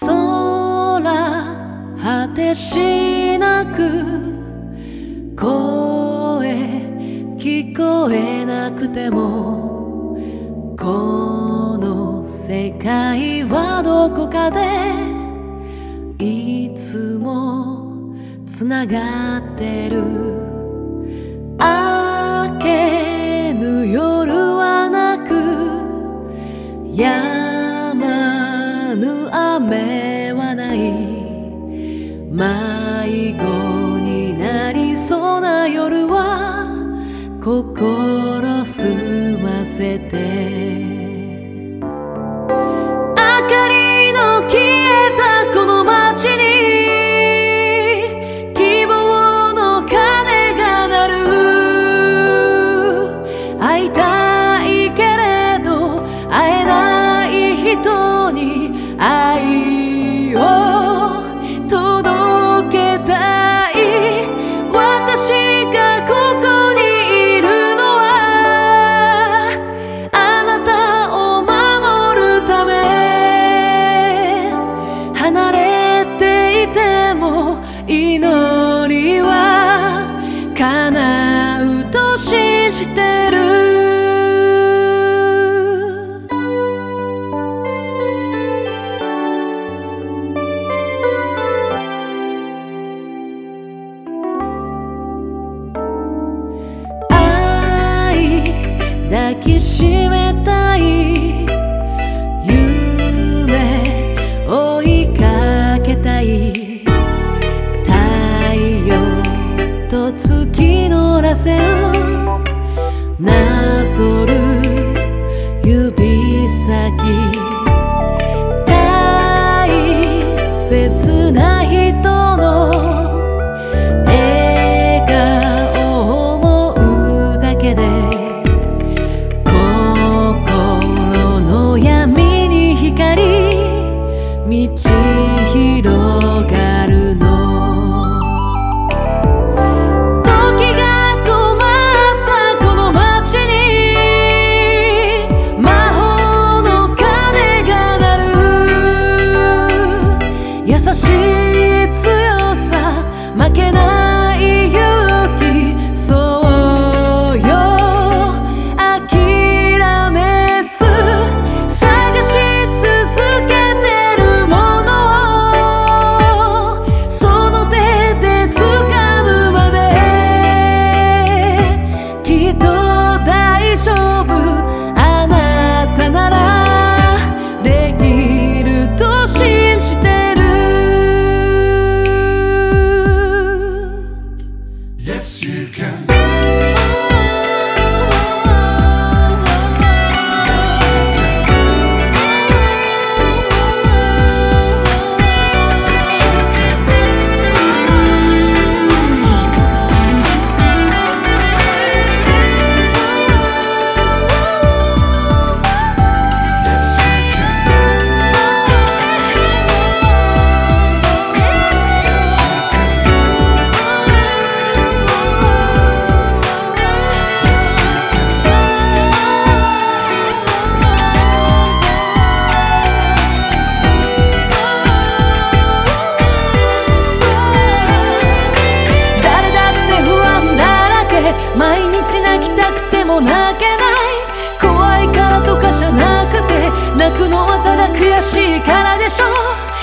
空果てしなく声聞こえなくてもこの世界はどこかでいつもつながってる。明けぬ夜はなく雨はない。迷子になりそうな夜は心澄ませて。に抱きしめたい。夢追いかけたい。太陽と月の螺旋。なぞる力でしょう。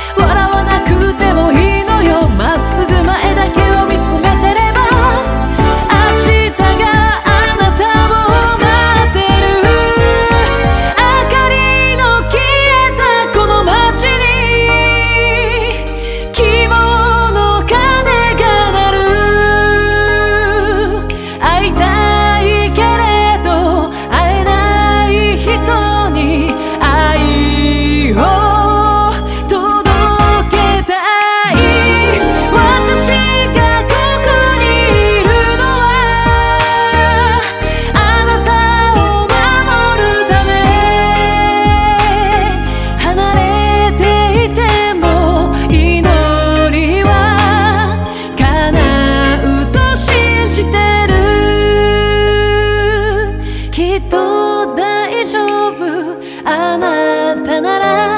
あなたなら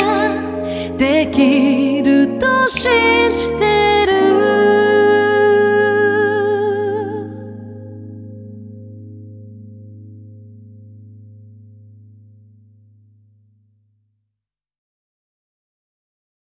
できると信じて